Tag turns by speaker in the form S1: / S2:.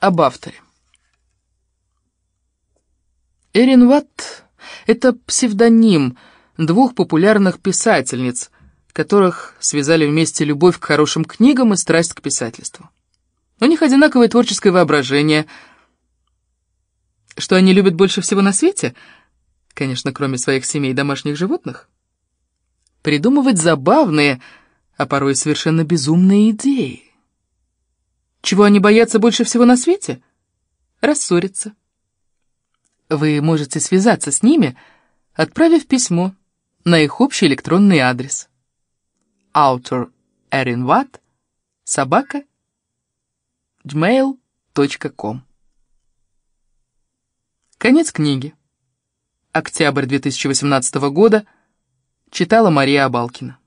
S1: Об авторе. Эрин Ватт — это псевдоним двух популярных писательниц, которых связали вместе любовь к хорошим книгам и страсть к писательству. У них одинаковое творческое воображение. Что они любят больше всего на свете? Конечно, кроме своих семей и домашних животных. Придумывать забавные, а порой совершенно безумные идеи. Чего они боятся больше всего на свете? Рассориться. Вы можете связаться с ними, отправив письмо на их общий электронный адрес. Erin Watt, собака, gmail.com Конец книги. Октябрь 2018 года. Читала Мария Абалкина.